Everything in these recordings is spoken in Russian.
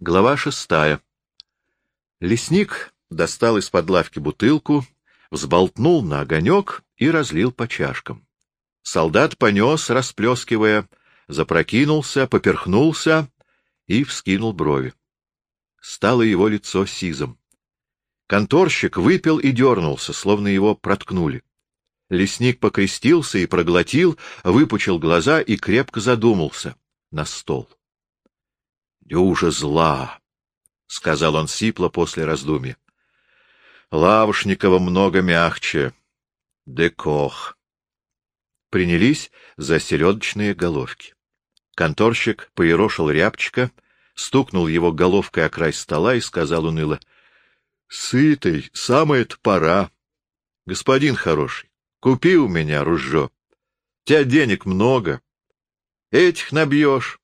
Глава шестая. Лесник достал из-под лавки бутылку, взболтнул на огонек и разлил по чашкам. Солдат понес, расплескивая, запрокинулся, поперхнулся и вскинул брови. Стало его лицо сизом. Конторщик выпил и дернулся, словно его проткнули. Лесник покрестился и проглотил, выпучил глаза и крепко задумался на стол. — Дюжа зла, — сказал он сипло после раздумья. — Лавушникова много мягче. Декох. Принялись за селедочные головки. Конторщик поерошил рябчика, стукнул его головкой о край стола и сказал уныло. — Сытый, самое-то пора. Господин хороший, купи у меня ружье. У тебя денег много. Этих набьешь. —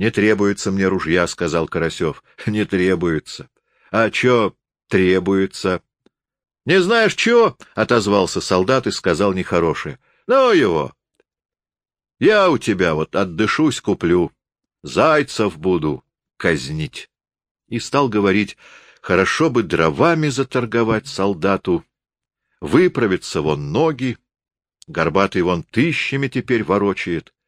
Не требуется мне ружья, — сказал Карасев. — Не требуется. — А чё требуется? — Не знаешь, чё? — отозвался солдат и сказал нехорошее. — Ну его. Я у тебя вот отдышусь, куплю. Зайцев буду казнить. И стал говорить, хорошо бы дровами заторговать солдату. Выправиться вон ноги, горбатый вон тысячами теперь ворочает. —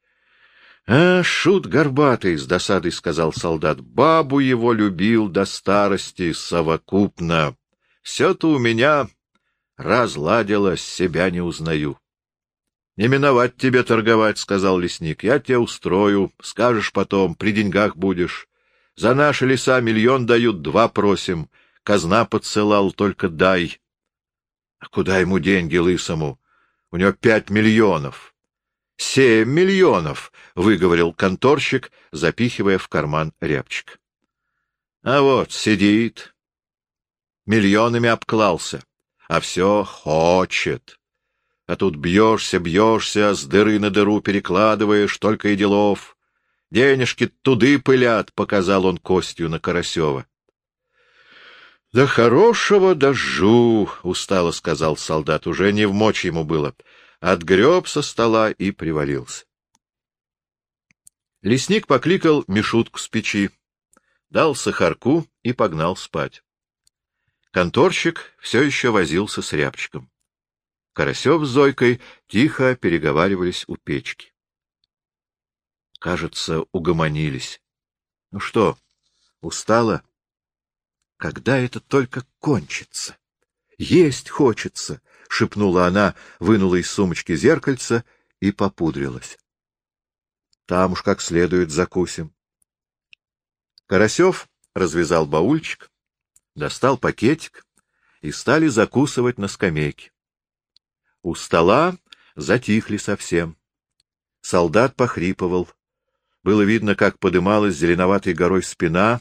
А, шут горбатый, — с досадой сказал солдат, — бабу его любил до старости совокупно. Все-то у меня разладилось, себя не узнаю. — Не миновать тебе торговать, — сказал лесник. — Я тебе устрою, скажешь потом, при деньгах будешь. За наши леса миллион дают, два просим. Казна подсылал, только дай. — А куда ему деньги лысому? У него пять миллионов. — Семь миллионов, — выговорил конторщик, запихивая в карман рябчик. А вот сидит, миллионами обклался, а все хочет. А тут бьешься, бьешься, с дыры на дыру перекладываешь, только и делов. Денежки туды пылят, — показал он костью на Карасева. — Да хорошего дожжу, — устало сказал солдат, — уже не в мочь ему было отгреб со стола и привалился. Лесник покликал Мишутку с печи, дал сахарку и погнал спать. Конторщик все еще возился с рябчиком. Карасев с Зойкой тихо переговаривались у печки. Кажется, угомонились. Ну что, устала? Когда это только кончится? Есть хочется, — шепнула она, вынула из сумочки зеркальце и попудрилась. — Там уж как следует закусим. Карасев развязал баульчик, достал пакетик, и стали закусывать на скамейке. У стола затихли совсем. Солдат похрипывал. Было видно, как подымалась зеленоватой горой спина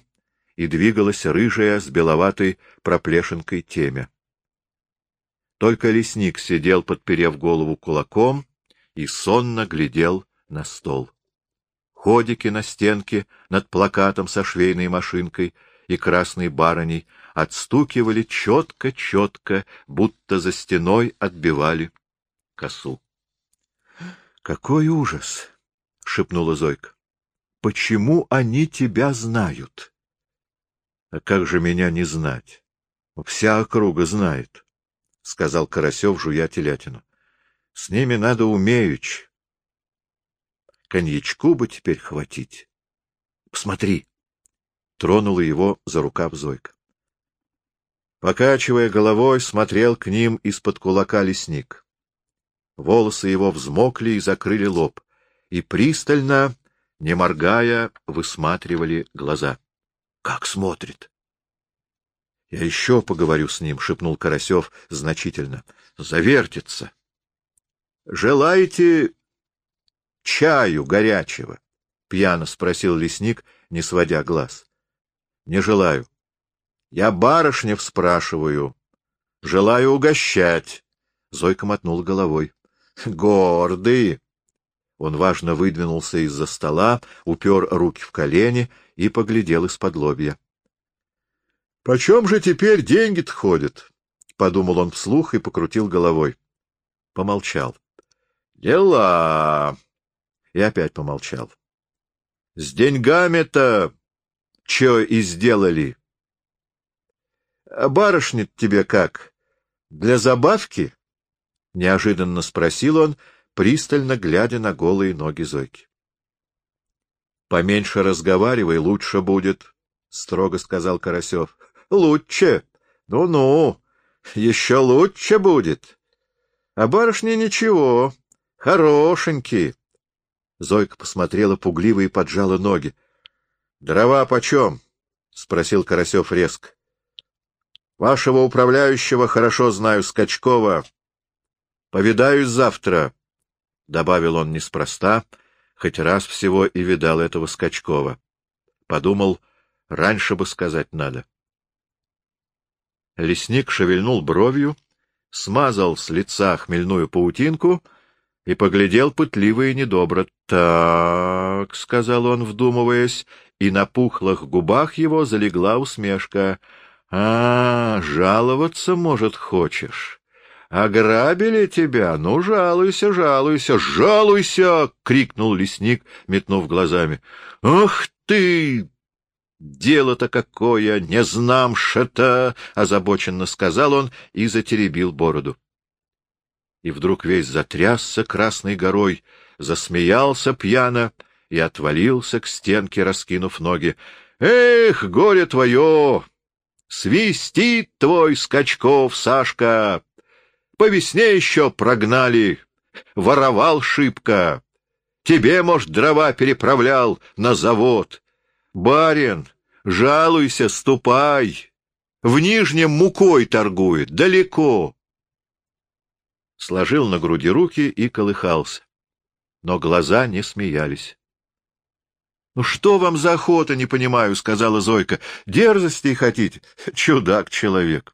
и двигалась рыжая с беловатой проплешинкой темя. Только лесник сидел, подперев голову кулаком, и сонно глядел на стол. Ходики на стенке над плакатом со швейной машинкой и красной барыней отстукивали четко-четко, будто за стеной отбивали косу. — Какой ужас! — шепнула Зойка. — Почему они тебя знают? — А как же меня не знать? Вся округа знает. — сказал Карасев, жуя телятину. — С ними надо умеючь. Коньячку бы теперь хватить. Посмотри. Тронула его за рукав Зойка. Покачивая головой, смотрел к ним из-под кулака лесник. Волосы его взмокли и закрыли лоб, и пристально, не моргая, высматривали глаза. — Как смотрит! — Я еще поговорю с ним, — шепнул Карасев значительно. — Завертится. — Желаете чаю горячего? — пьяно спросил лесник, не сводя глаз. — Не желаю. — Я барышнев спрашиваю. — Желаю угощать. Зойка мотнул головой. — Гордый! Он важно выдвинулся из-за стола, упер руки в колени и поглядел из-под лобья. — Почем же теперь деньги-то ходят? — подумал он вслух и покрутил головой. Помолчал. — Дела! И опять помолчал. — С деньгами-то чё и сделали. А барышня тебе как? Для забавки? — неожиданно спросил он, пристально глядя на голые ноги Зойки. — Поменьше разговаривай, лучше будет, — строго сказал Карасев. — Лучше. Ну-ну, еще лучше будет. А барышня ничего, хорошенький. Зойка посмотрела пугливо и поджала ноги. — Дрова почем? — спросил Карасев резко. — Вашего управляющего хорошо знаю, Скачкова. Повидаюсь завтра, — добавил он неспроста, хоть раз всего и видал этого Скачкова. Подумал, раньше бы сказать надо. Лесник шевельнул бровью, смазал с лица хмельную паутинку и поглядел пытливо и недобро. — Так, — сказал он, вдумываясь, и на пухлых губах его залегла усмешка. — А, жаловаться, может, хочешь? Ограбили тебя? Ну, жалуйся, жалуйся, жалуйся! — крикнул лесник, метнув глазами. — Ах ты! Дело-то какое! Не знам что-то! — озабоченно сказал он и затеребил бороду. И вдруг весь затрясся красной горой, засмеялся пьяно и отвалился к стенке, раскинув ноги. — Эх, горе твое! Свистит твой Скачков, Сашка! По весне еще прогнали. Воровал шибко. Тебе, может, дрова переправлял на завод. Барин, жалуйся, ступай. В Нижнем мукой торгует, далеко. Сложил на груди руки и колыхался. Но глаза не смеялись. — Ну что вам за охота, не понимаю, — сказала Зойка. — Дерзостей хотите? Чудак-человек.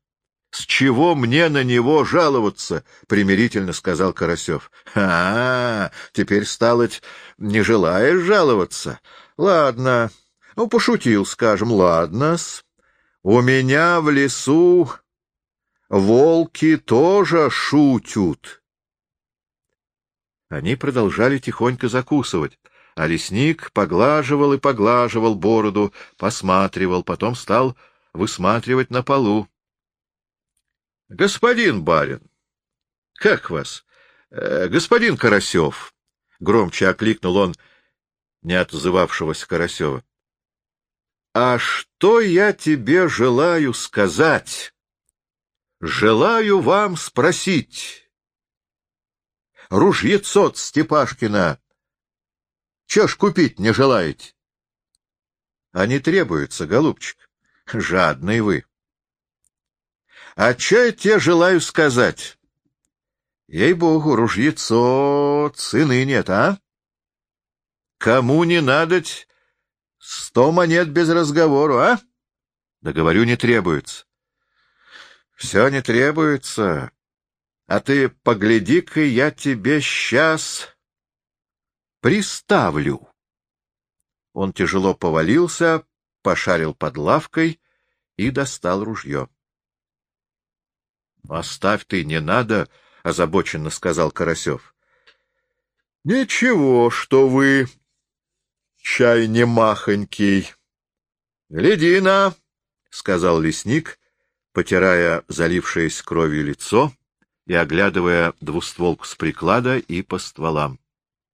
С чего мне на него жаловаться? — примирительно сказал Карасев. — А, теперь, сталоть, не желаешь жаловаться? Ладно, ну, пошутил, скажем, ладно-с. У меня в лесу волки тоже шутят. Они продолжали тихонько закусывать, а лесник поглаживал и поглаживал бороду, посматривал, потом стал высматривать на полу. — Господин барин! — Как вас? Э, — Господин Карасев! — громче окликнул он не отзывавшегося Карасева. — А что я тебе желаю сказать? Желаю вам спросить. Ружьецо Степашкина чё ж купить не желаете? — А не требуется, голубчик. Жадный вы. А что я тебе желаю сказать? Ей-богу, ружьецо, цены нет, а? Кому не надоть, сто монет без разговору, а? Да говорю, не требуется. Все не требуется. А ты погляди-ка, я тебе сейчас приставлю. Он тяжело повалился, пошарил под лавкой и достал ружье. — Оставь ты, не надо, — озабоченно сказал Карасев. — Ничего, что вы, чай не махонький. — Гляди на, — сказал лесник, потирая залившееся кровью лицо и оглядывая двустволку с приклада и по стволам.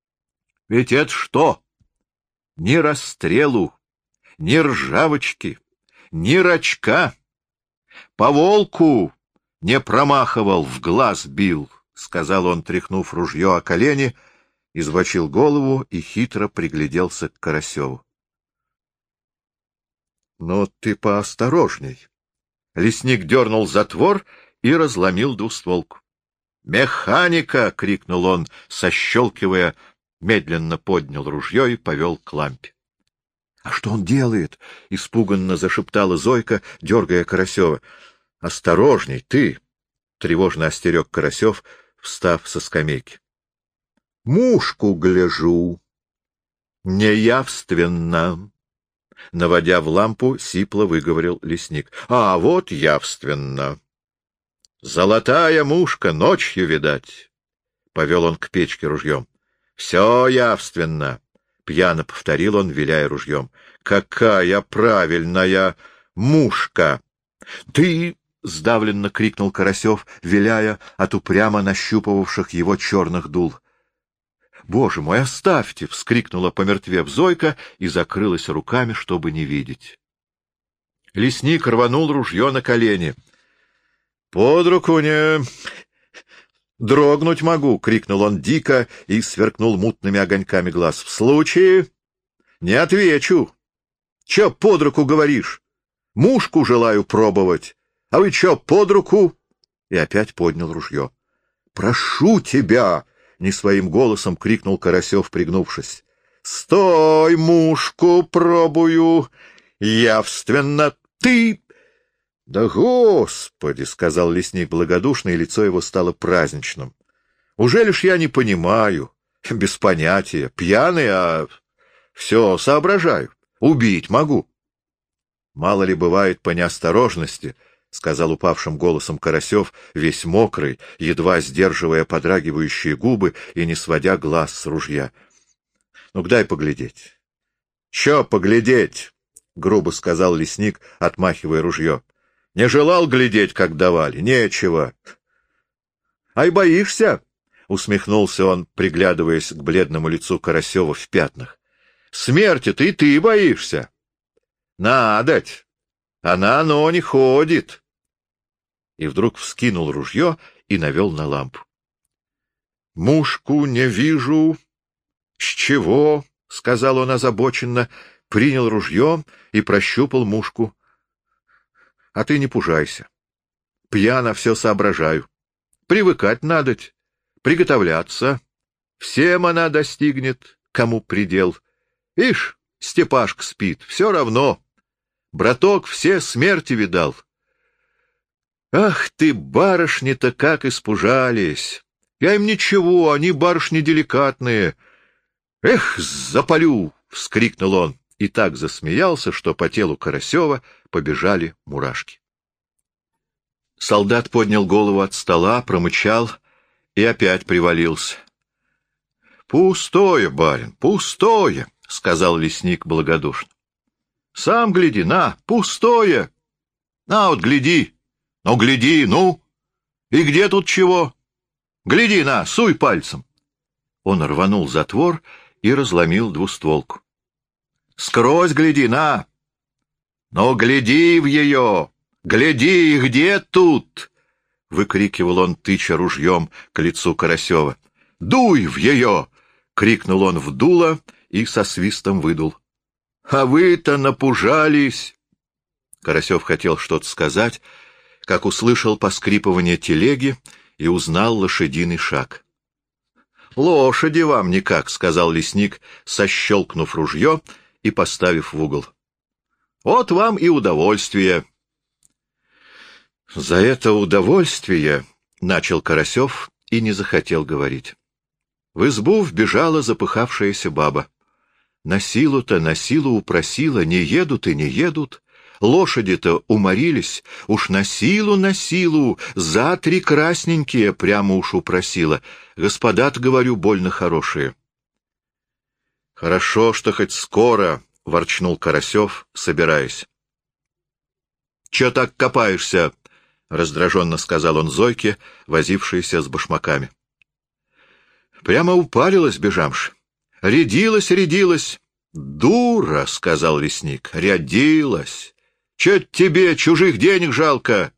— Ведь это что? Ни расстрелу, ни ржавочки, ни рачка. По волку не промахивал, в глаз бил, — сказал он, тряхнув ружье о колени, извочил голову и хитро пригляделся к Карасеву. — Ну, ты поосторожней. Лесник дернул затвор и разломил двустволку. «Механика!» — крикнул он, сощелкивая, медленно поднял ружье и повел к лампе. — А что он делает? — испуганно зашептала Зойка, дергая Карасева. Осторожней, ты! — тревожно остерег Карасев, встав со скамейки. — Мушку гляжу. Неявственно. Наводя в лампу, сипло выговорил лесник. — А вот явственно. Золотая мушка, ночью, видать. Повел он к печке ружьем. — Все явственно. — пьяно повторил он, виляя ружьем. — Какая правильная мушка! — Ты... — сдавленно крикнул Карасев, виляя от упрямо нащупывавших его черных дул. — Боже мой, оставьте! — вскрикнула помертвев Зойка и закрылась руками, чтобы не видеть. Лесник рванул ружье на колени. — Под руку не... «Дрогнуть могу!» — крикнул он дико и сверкнул мутными огоньками глаз. «В случае...» «Не отвечу!» «Чё под руку говоришь? Мушку желаю пробовать. А вы чё под руку?» И опять поднял ружье. «Прошу тебя!» — не своим голосом крикнул Карасев, пригнувшись. «Стой, мушку пробую! Явственно ты — Да господи! — сказал лесник благодушно, и лицо его стало праздничным. — Уже лишь я не понимаю, без понятия, пьяный, а все соображаю, убить могу. — Мало ли бывает по неосторожности, — сказал упавшим голосом Карасев, весь мокрый, едва сдерживая подрагивающие губы и не сводя глаз с ружья. — Ну-ка дай поглядеть. — Че поглядеть? — грубо сказал лесник, отмахивая ружье. Не желал глядеть, как давали. Нечего. — Ай, боишься? — усмехнулся он, приглядываясь к бледному лицу Карасева в пятнах. — Смерти ты ты боишься. — Надоть. Она, но не ходит. И вдруг вскинул ружье и навел на лампу. — Мушку не вижу. — С чего? — сказал он озабоченно, принял ружье и прощупал мушку. А ты не пужайся. Пьяно все соображаю. Привыкать надоть, приготовляться. Всем она достигнет, кому предел. Ишь, Степашка спит, все равно. Браток все смерти видал. Ах ты, барышни-то как испужались! Я им ничего, они барышни деликатные. Эх, запалю! — вскрикнул он и так засмеялся, что по телу Карасева побежали мурашки. Солдат поднял голову от стола, промычал и опять привалился. — Пустое, барин, пустое, — сказал лесник благодушно. — Сам гляди, на, пустое. На вот, гляди, ну, гляди, ну. И где тут чего? Гляди, на, суй пальцем. Он рванул затвор и разломил двустволку. Скрозь гляди, на! Но гляди в ее! Гляди, где тут? — выкрикивал он, тыча ружьем к лицу Карасева. — Дуй в ее! — крикнул он в дуло и со свистом выдул. — А вы-то напужались! Карасев хотел что-то сказать, как услышал поскрипывание телеги и узнал лошадиный шаг. — Лошади вам никак, — сказал лесник, сощелкнув ружье — и поставив в угол. Вот вам и удовольствие. За это удовольствие, — начал Карасев и не захотел говорить. В избу вбежала запыхавшаяся баба. На силу-то, на силу упросила, не едут и не едут. Лошади-то уморились, уж на силу, на силу, за три красненькие прямо уж упросила. Господа-то, говорю, больно хорошие. — Хорошо, что хоть скоро, — ворчнул Карасев, собираясь. — Че так копаешься? — раздраженно сказал он Зойке, возившейся с башмаками. — Прямо упалилась, бежамш. Рядилась, рядилась. — Дура, — сказал лесник, — рядилась. Че тебе чужих денег жалко?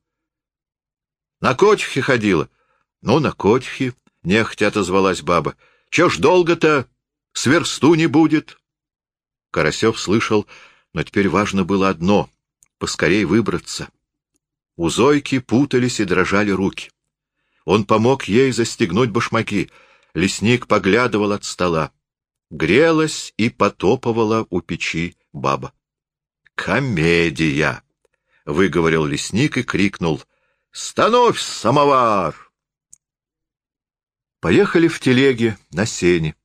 — На котихе ходила. — Ну, на котихе, — нехотя отозвалась баба. — Че ж долго-то? Сверсту не будет. Карасев слышал, но теперь важно было одно — поскорей выбраться. У Зойки путались и дрожали руки. Он помог ей застегнуть башмаки. Лесник поглядывал от стола. Грелась и потопывала у печи баба. «Комедия!» — выговорил лесник и крикнул. «Становь самовар!» Поехали в телеге на сене.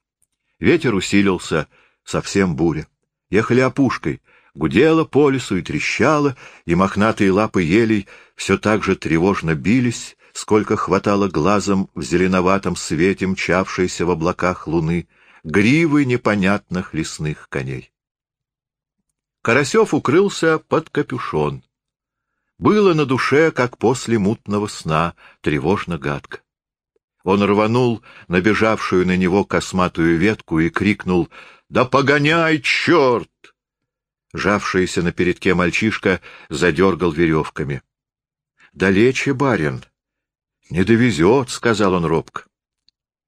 Ветер усилился, совсем буря. Ехали опушкой, гудело по лесу и трещало, и мохнатые лапы елей все так же тревожно бились, сколько хватало глазом в зеленоватом свете мчавшейся в облаках луны. гривы непонятных лесных коней. Карасев укрылся под капюшон. Было на душе, как после мутного сна, тревожно-гадко. Он рванул набежавшую на него косматую ветку и крикнул «Да погоняй, черт!» Жавшийся на передке мальчишка задергал веревками. — Далече, барин. — Не довезет, — сказал он робко.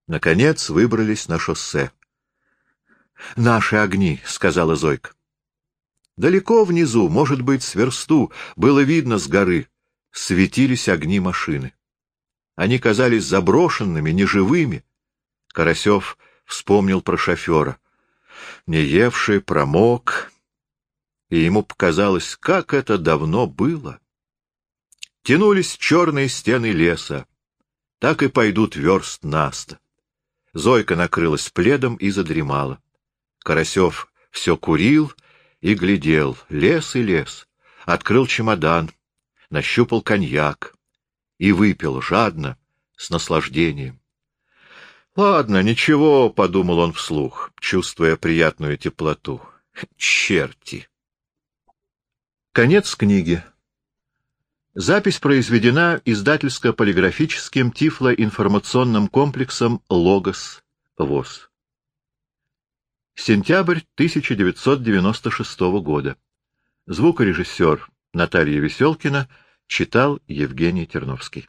Наконец выбрались на шоссе. — Наши огни, — сказала Зойка. Далеко внизу, может быть, с версту, было видно с горы, светились огни машины. Они казались заброшенными, неживыми. Карасев вспомнил про шофера. Не евший, промок, и ему показалось, как это давно было. Тянулись черные стены леса, так и пойдут верст наста. Зойка накрылась пледом и задремала. Карасев все курил и глядел, лес и лес. Открыл чемодан, нащупал коньяк и выпил жадно, с наслаждением. «Ладно, ничего», — подумал он вслух, чувствуя приятную теплоту. «Черти!» Конец книги. Запись произведена издательско-полиграфическим тифлоинформационным комплексом «Логос» ВОЗ. Сентябрь 1996 года. Звукорежиссер Наталья Веселкина читал Евгений Терновский.